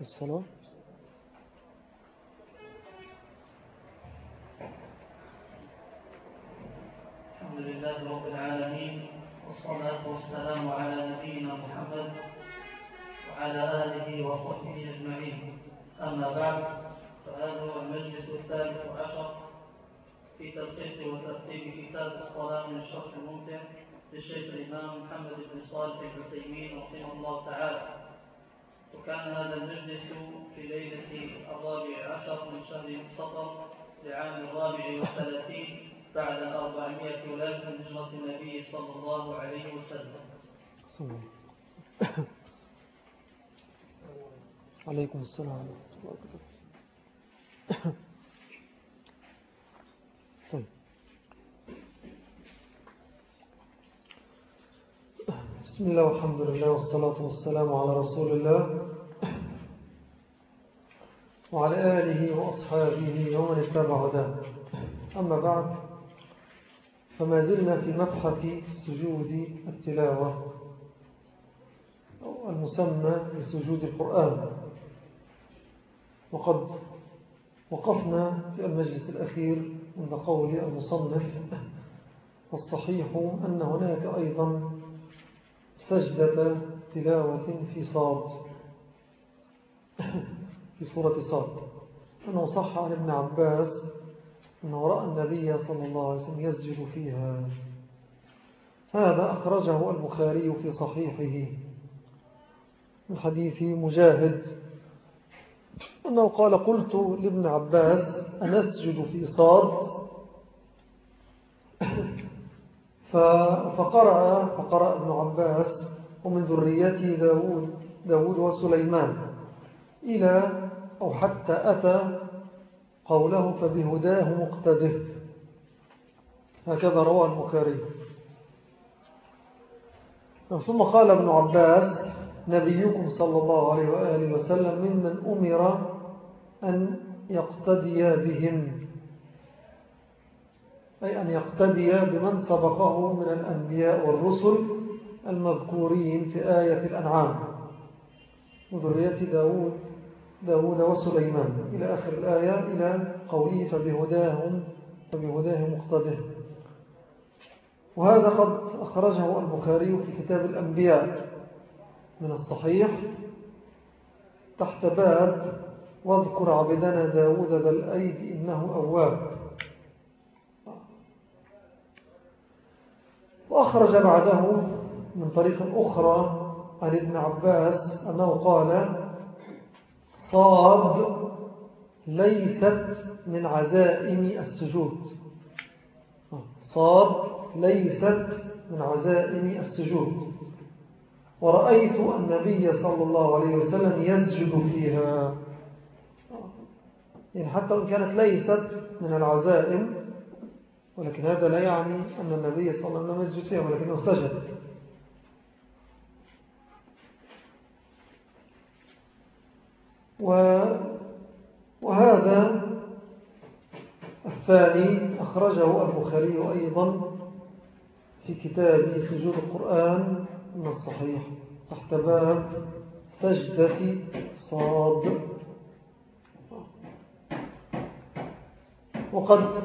الصلاة الحمد لله رب العالمين والصلاة والسلام على نبينا محمد وعلى آله وصحبه أجمعين. أما بعد فهذا هو المجلس الثالث عشر في تلخيص وترتيب كتاب الصلاة من الشرح الممتع للشيخ الإمام محمد بن صالح العثيمين رحمه الله تعالى. وكان هذا المجلس في ليلة الرابع عشر من شهر صفر لعام الرابع والثلاثين بعد أربعمائة ألاف من هجرة النبي صلى الله عليه وسلم. عليكم السلام ورحمة الله وبركاته طيب بسم الله والحمد لله والصلاة والسلام على رسول الله وعلى آله وأصحابه ومن اتبع هداه. أما بعد فما زلنا في مبحث سجود التلاوة المسمى بسجود القرآن. وقد وقفنا في المجلس الأخير عند قول المصنف والصحيح أن هناك أيضا سجدة تلاوة في صاد. في سورة صاد. أنه صح عن ابن عباس أنه رأى النبي صلى الله عليه وسلم يسجد فيها. هذا أخرجه البخاري في صحيحه. من حديث مجاهد أنه قال قلت لابن عباس أنسجد في صاد؟ فقرأ, فقرأ ابن عباس ومن ذريته داود, داود وسليمان إلى أو حتى أتى قوله فبهداه مقتده. هكذا روى البخاري. ثم قال ابن عباس نبيكم صلى الله عليه وآله وسلم ممن أمر أن يقتدي بهم. أي أن يقتدي بمن سبقه من الأنبياء والرسل المذكورين في آية الأنعام وذرية داود داود وسليمان. إلى آخر الآية إلى قوله فبهداهم فبهداه مقتده وهذا قد أخرجه البخاري في كتاب الأنبياء من الصحيح تحت باب واذكر عبدنا داود ذا الأيد إنه أواب. وأخرج بعده من طريق أخرى عن ابن عباس أنه قال صاد ليست من عزائم السجود. صاد ليست من عزائم السجود. ورأيت النبي صلى الله عليه وسلم يسجد فيها. يعني حتى وإن كانت ليست من العزائم ولكن هذا لا يعني أن النبي صلى الله عليه وسلم يسجد فيها ولكنه سجد. وهذا الثاني أخرجه البخاري أيضا في كتاب سجود القرآن من الصحيح تحت باب سجدة صاد. وقد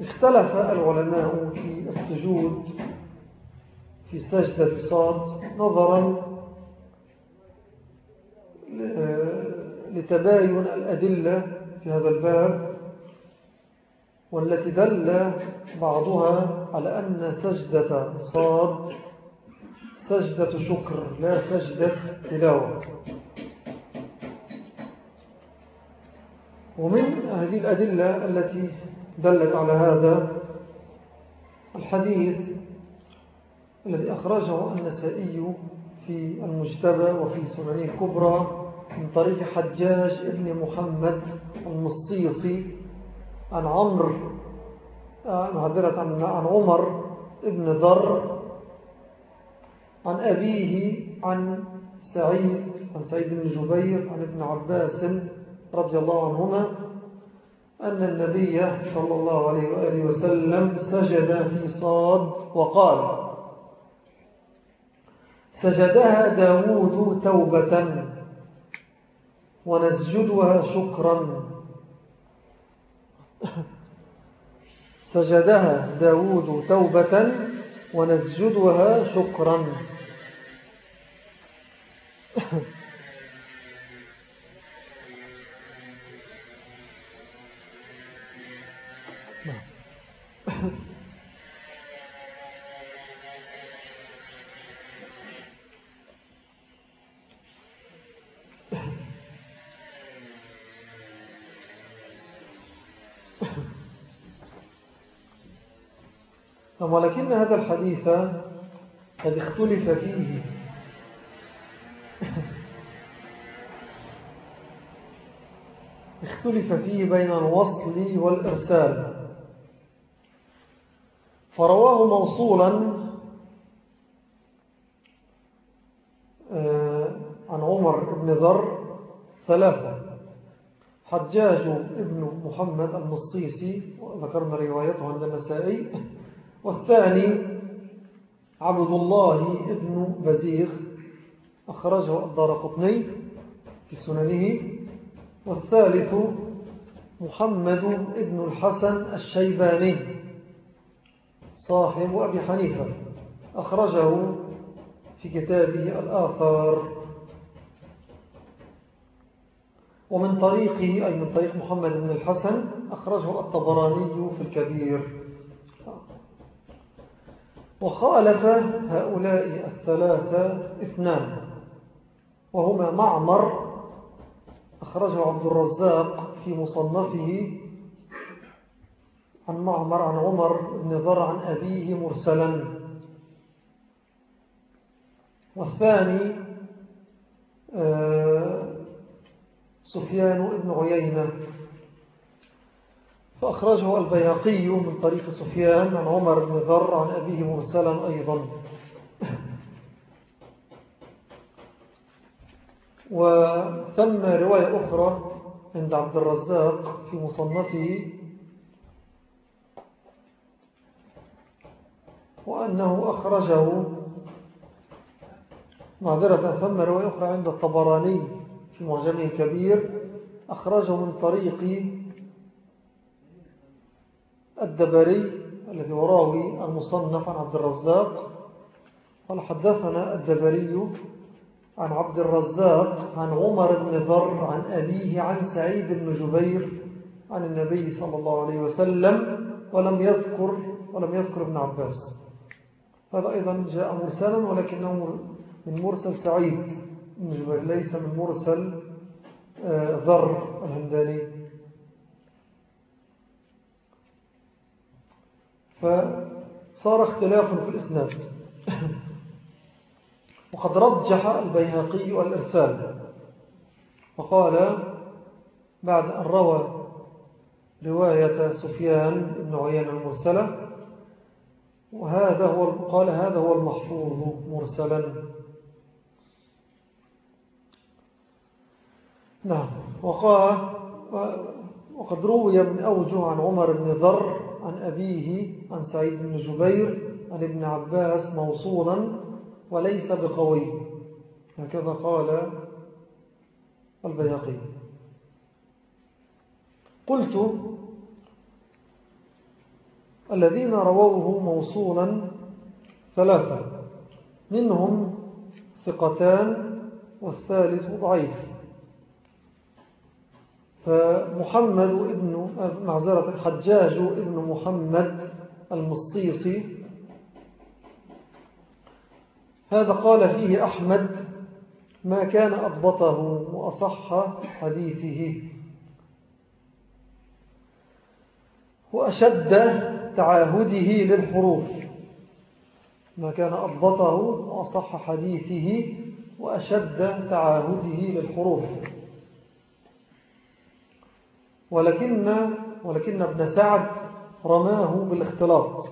اختلف العلماء في السجود في سجدة صاد نظرا لتباين الأدلة في هذا الباب والتي دل بعضها على أن سجدة صاد سجدة شكر لا سجدة تلاوة. ومن هذه الأدلة التي دلت على هذا الحديث الذي أخرجه النسائي في المجتبى وفي سنن الكبرى من طريق حجاج ابن محمد المصيصي عن عمر معذرة عن عمر ابن ذر عن أبيه عن سعيد عن سعيد بن جبير عن ابن عباس رضي الله عنهما أن النبي صلى الله عليه وآله وسلم سجد في صاد وقال سجدها داود توبة ونسجدها شكرا. سجدها داود توبة ونسجدها شكرا. ولكن هذا الحديث قد اختلف فيه. اختلف فيه بين الوصل والإرسال. فرواه موصولا آه، عن عمر بن ذر ثلاثة. حجاج ابن محمد المصيسي وذكرنا روايته عند النسائي. والثاني عبد الله ابن بزيغ أخرجه الدار قطني في سننه. والثالث محمد ابن الحسن الشيباني. صاحب أبي حنيفة. أخرجه في كتابه الآثار. ومن طريقه أي من طريق محمد بن الحسن أخرجه الطبراني في الكبير. وخالف هؤلاء الثلاثة اثنان وهما معمر أخرجه عبد الرزاق في مصنفه عن معمر عن عمر بن ذر عن أبيه مرسلا. والثاني آه، سفيان بن عيينة. فأخرجه البياقي من طريق سفيان عن عمر بن ذر عن أبيه مرسلا أيضا. وثم رواية أخرى عند عبد الرزاق في مصنفه وأنه أخرجه معذرة ثم رواية أخرى عند الطبراني في معجمه كبير أخرجه من طريق الدبري الذي وراوي المصنف عن عبد الرزاق قال حدثنا الدبري عن عبد الرزاق عن عمر بن ذر عن أبيه عن سعيد بن جبير عن النبي صلى الله عليه وسلم ولم يذكر ولم يذكر ابن عباس. هذا أيضا جاء مرسلا ولكنه من مرسل سعيد ليس من مرسل آه، ذر الهمداني فصار اختلاف في الإسناد. وقد رجح البيهقي الإرسال وقال بعد أن روى رواية سفيان بن عيان المرسلة وهذا هو قال هذا هو المحفوظ مرسلا. نعم. وقال وقد روي من أوجه عن عمر بن ذر عن أبيه عن سعيد بن جبير عن ابن عباس موصولا وليس بقوي. هكذا قال البياقي. قلت الذين رووه موصولا ثلاثة منهم ثقتان والثالث ضعيف. فمحمد ابن معذرة حجاج ابن محمد المصيصي هذا قال فيه أحمد ما كان أضبطه وأصح حديثه. وأشد تعاهده للحروف. ما كان أضبطه وأصح حديثه وأشد تعاهده للحروف. ولكن, ولكن ابن سعد رماه بالاختلاط.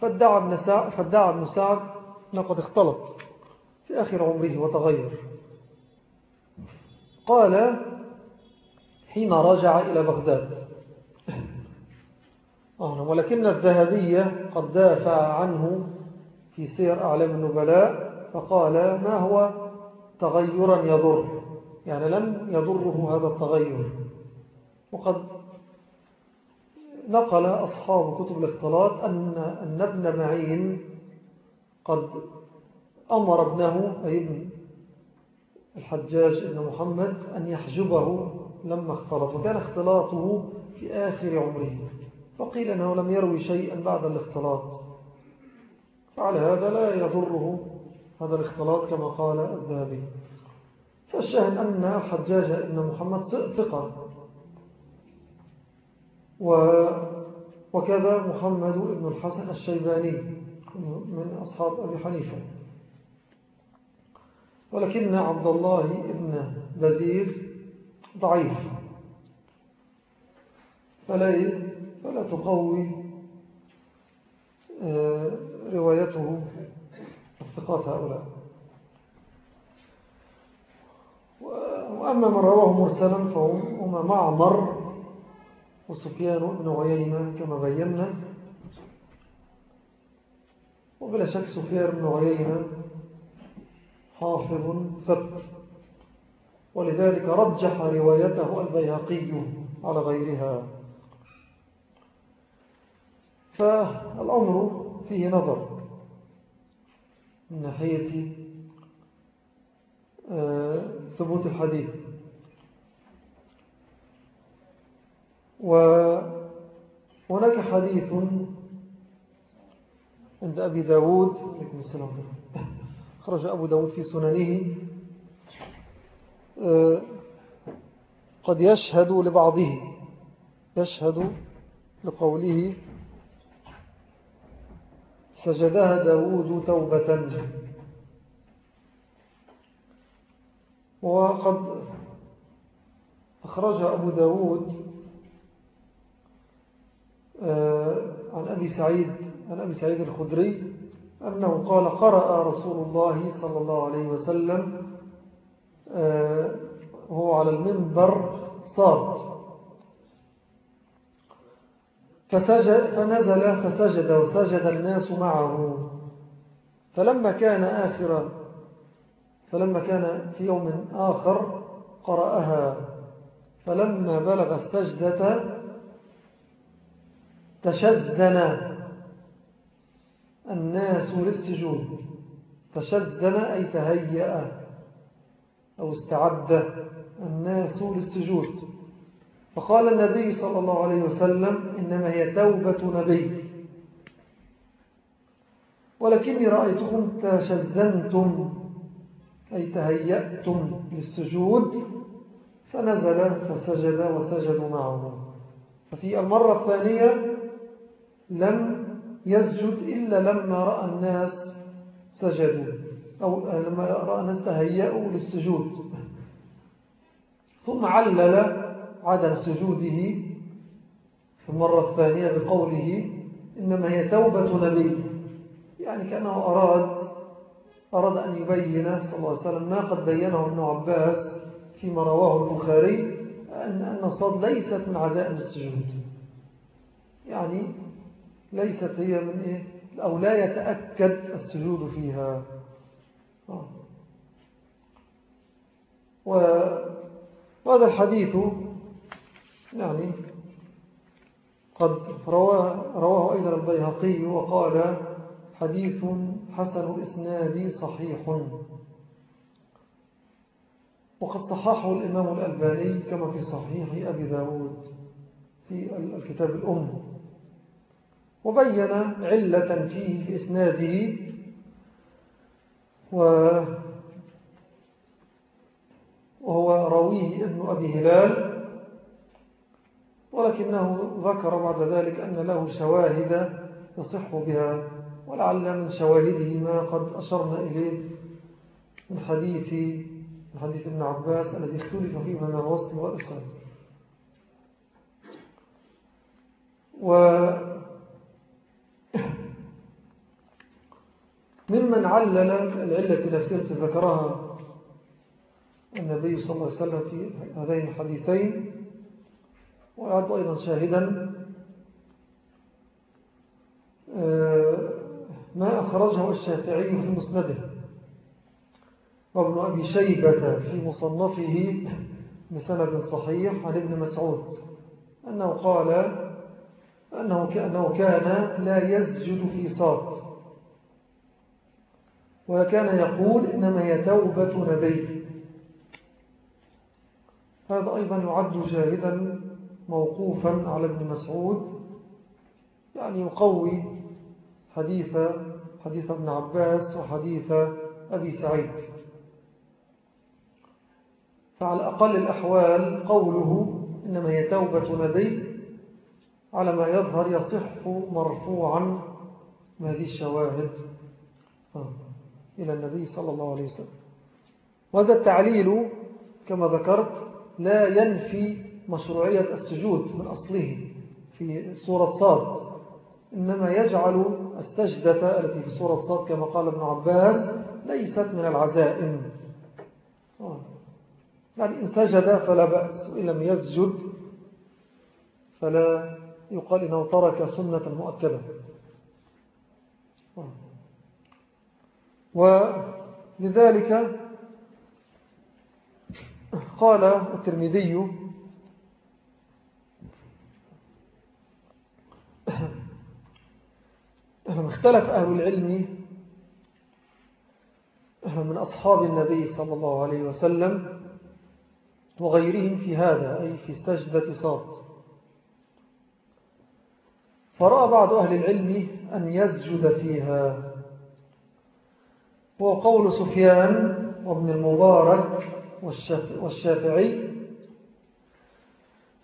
فادعى ابن سعد, فادعى ابن سعد اختلط في آخر عمره وتغير. قال حين رجع إلى بغداد. ولكن الذهبية قد دافع عنه في سير أعلام النبلاء فقال ما هو تغيرا يضر؟ يعني لم يضره هذا التغير. وقد نقل أصحاب كتب الاختلاط أن, أن ابن معين قد أمر ابنه أي ابن الحجاج ابن محمد أن يحجبه لما اختلط وكان اختلاطه في آخر عمره. فقيل أنه لم يروي شيئا بعد الاختلاط. فعلى هذا لا يضره هذا الاختلاط كما قال الذهبي. فالشاهد أن الحجاج ابن محمد ثقة. وكذا محمد ابن الحسن الشيباني من أصحاب أبي حنيفة. ولكن عبد الله ابن بزير ضعيف. فلا, فلا تقوي آه، روايته الثقات هؤلاء. وأما من رواه مرسلا فهما معمر وسفيان بن عيينة كما بينا. وبلا شك سفيان بن عيينة حافظ ثبت ولذلك رجح روايته البيهقي على غيرها. فالأمر فيه نظر. من ناحية آه، ثبوت الحديث. وهناك حديث عند أبي داود. السلام. خرج أبو داود في سننه. آه، قد يشهد لبعضه. يشهد لقوله سجدها داود توبة. وقد أخرج أبو داود آه، عن أبي سعيد عن أبي سعيد الخدري أنه قال قرأ رسول الله صلى الله عليه وسلم آه، هو على المنبر صاد. فسجد فنزل فسجد وسجد الناس معه. فلما كان آخر فلما كان في يوم آخر قرأها. فلما بلغ السجدة تشزن الناس للسجود. تشزن أي تهيأ أو استعد الناس للسجود. فقال النبي صلى الله عليه وسلم إنما هي توبة نبي. ولكني رأيتكم تشزنتم أي تهيأتم للسجود فنزل فسجد وسجدوا معه. ففي المرة الثانية لم يسجد إلا لما رأى الناس سجدوا أو لما رأى الناس تهيأوا للسجود. ثم علل عدم سجوده في المرة الثانية بقوله إنما هي توبة نبي. يعني كأنه أراد أراد أن يبين صلى الله عليه وسلم ما قد بينه ابن عباس فيما رواه البخاري أن أن ليست من عزائم السجود. يعني ليست هي من إيه؟ أو لا يتأكد السجود فيها. آه. وهذا الحديث يعني قد رواه, رواه أيضا البيهقي وقال حديث حسن الإسناد صحيح. وقد صححه الإمام الألباني كما في صحيح أبي داود في الكتاب الأم. وبين علة فيه في إسناده وهو رويه ابن أبي هلال ولكنه ذكر بعد ذلك أن له شواهد يصح بها ولعل من شواهده ما قد أشرنا إليه من حديث من حديث ابن عباس الذي اختلف فيه من الوسط والإسلام و ممن علل العلة نفسها ذكرها النبي صلى الله عليه وسلم في هذين الحديثين ويعد أيضا شاهدا آه، ما أخرجه الشافعي في مسنده. وابن أبي شيبة في مصنفه بسند صحيح عن ابن مسعود أنه قال أنه كان لا يسجد في صاد. وكان يقول إنما هي توبة نبي. هذا أيضا يعد شاهدا موقوفا على ابن مسعود يعني يقوي حديث حديث ابن عباس وحديث أبي سعيد. فعلى أقل الأحوال قوله إنما هي توبة نبي على ما يظهر يصح مرفوعا هذه الشواهد. إلى النبي صلى الله عليه وسلم. وهذا التعليل كما ذكرت لا ينفي مشروعية السجود من أصله في سورة صاد إنما يجعل السجدة التي في سورة صاد كما قال ابن عباس ليست من العزائم. يعني إن سجد فلا بأس وإن لم يسجد فلا يقال إنه ترك سنة مؤكدة ولذلك قال الترمذي اختلف أهل العلم من أصحاب النبي صلى الله عليه وسلم وغيرهم في هذا أي في سجدة صاد فرأى بعض أهل العلم أن يسجد فيها. هو قول سفيان وابن المبارك والشافعي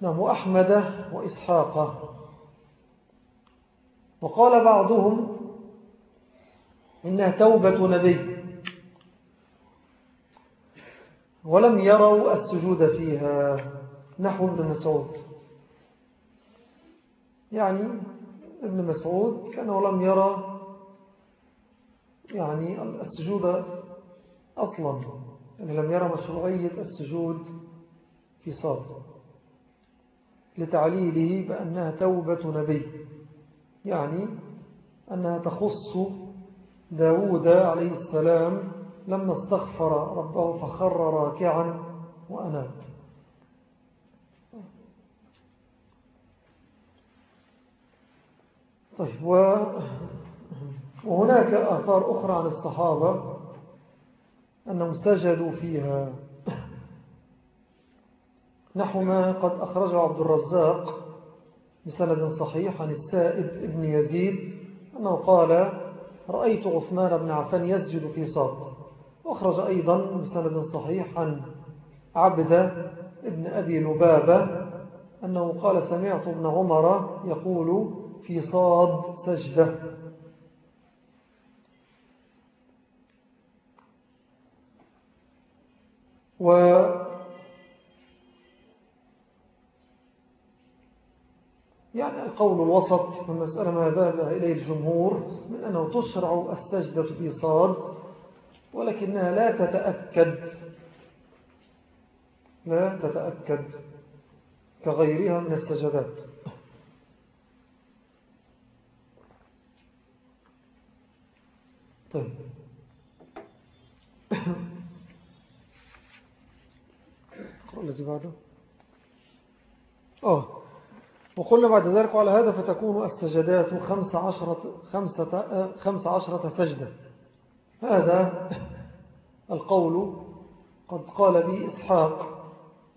نعم وأحمد وإسحاق. وقال بعضهم إنها توبة نبي. ولم يروا السجود فيها. نحو ابن مسعود. يعني ابن مسعود كأنه لم يرى يعني السجود أصلا. يعني لم يرى مشروعية السجود في صاد لتعليله بأنها توبة نبي. يعني أنها تخص داود عليه السلام لما استغفر ربه فخر راكعا وأناب. طيب وهناك آثار أخرى عن الصحابة أنهم سجدوا فيها. نحو ما قد أخرجه عبد الرزاق بسند صحيح عن السائب ابن يزيد أنه قال رأيت عثمان بن عفان يسجد في صاد وأخرج أيضا بسند صحيح عن عبد ابن أبي لبابة أنه قال سمعت ابن عمر يقول في صاد سجدة. و يعني القول الوسط في المسألة ما ذهب إليه الجمهور من أنه تشرع السجدة في صاد ولكنها لا تتأكد لا تتأكد كغيرها من السجدات. طيب. اقرأ الذي بعده؟ آه. وقلنا بعد ذلك على هذا فتكون السجدات خمس عشرة, خمسة خمس عشرة سجدة. هذا القول قد قال به إسحاق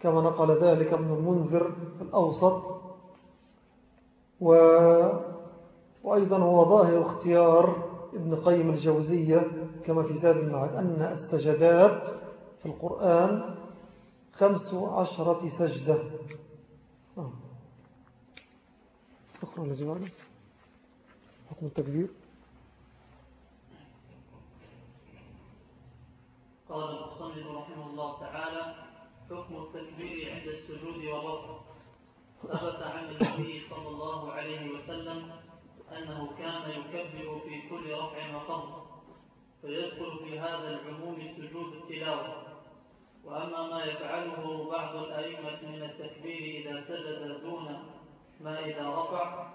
كما نقل ذلك ابن المنذر الأوسط. و وأيضا هو ظاهر اختيار ابن قيم الجوزية كما في زاد المعاد أن السجدات في القرآن خمس عشرة سجدة آه. اقرأ الذي حكم التكبير. قال المصنف رحمه الله تعالى حكم التكبير عند السجود والرفع ثبت عن النبي صلى الله عليه وسلم أنه كان يكبر في كل رفع وخفض فيدخل في هذا العموم سجود التلاوة. وأما ما يفعله بعض الأئمة من التكبير إذا سجد دون ما إذا رفع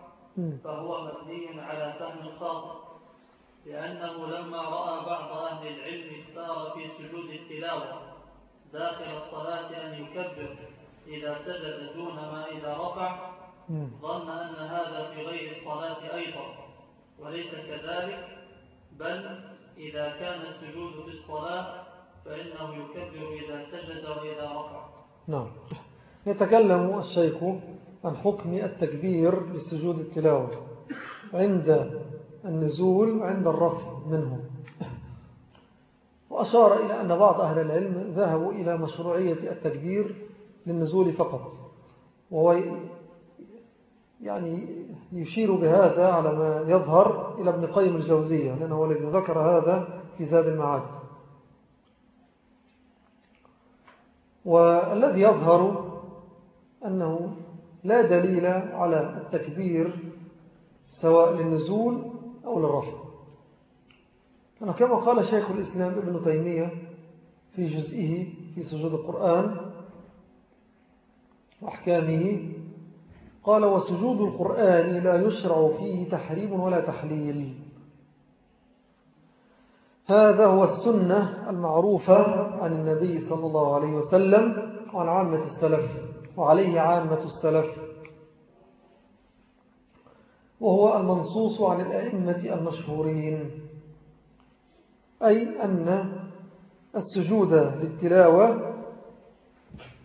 فهو مبني على فهم الخاطئ لأنه لما رأى بعض أهل العلم اختار في سجود التلاوة داخل الصلاة أن يكبر إذا سجد دون ما إذا رفع ظن أن هذا في غير الصلاة أيضا. وليس كذلك بل إذا كان السجود في الصلاة فإنه يكبر إذا سجد وإذا رفع. نعم. يتكلم الشيخ عن حكم التكبير لسجود التلاوة عند النزول عند الرفع منه. وأشار إلى أن بعض أهل العلم ذهبوا إلى مشروعية التكبير للنزول فقط. وهو يعني يشير بهذا على ما يظهر إلى ابن قيم الجوزية لأنه الذي ذكر هذا في زاد المعاد. والذي يظهر أنه لا دليل على التكبير سواء للنزول أو للرفع. كما قال شيخ الإسلام ابن تيمية في جزئه في سجود القرآن وأحكامه قال وسجود القرآن لا يشرع فيه تحريم ولا تحليل. هذا هو السنة المعروفة عن النبي صلى الله عليه وسلم وعن عامة السلف. وعليه عامة السلف. وهو المنصوص عن الأئمة المشهورين أي أن السجود للتلاوة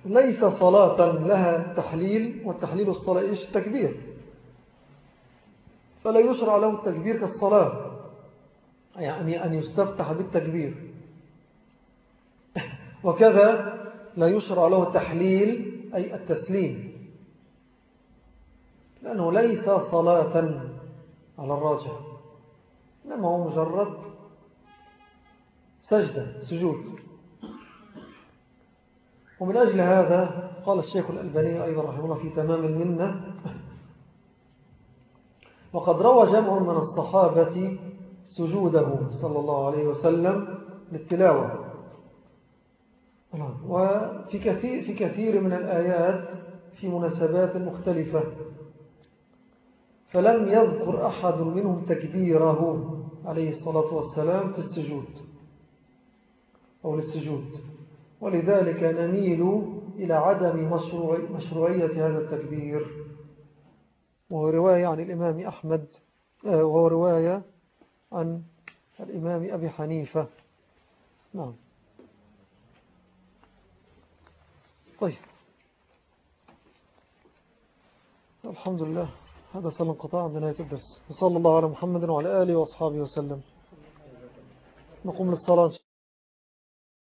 ليس صلاة لها تحليل والتحليل الصلاة إيش؟ تكبير. فلا يشرع له التكبير كالصلاة يعني أن يستفتح بالتكبير. وكذا لا يشرع له تحليل أي التسليم. لأنه ليس صلاة على الراجع إنما هو مجرد سجدة سجود. ومن أجل هذا قال الشيخ الألباني أيضا رحمه الله في تمام المنة وقد روى جمع من الصحابة سجوده صلى الله عليه وسلم للتلاوة. وفي كثير, في كثير من الآيات في مناسبات مختلفة. فلم يذكر أحد منهم تكبيره عليه الصلاة والسلام في السجود أو للسجود. ولذلك نميل إلى عدم مشروع مشروعية هذا التكبير. وهو رواية عن الإمام أحمد آه، وهو رواية عن الإمام أبي حنيفة. نعم. طيب. الحمد لله. هذا صلى انقطاع عند نهاية الدرس. وصلى الله على محمد وعلى آله وأصحابه وسلم. نقوم للصلاة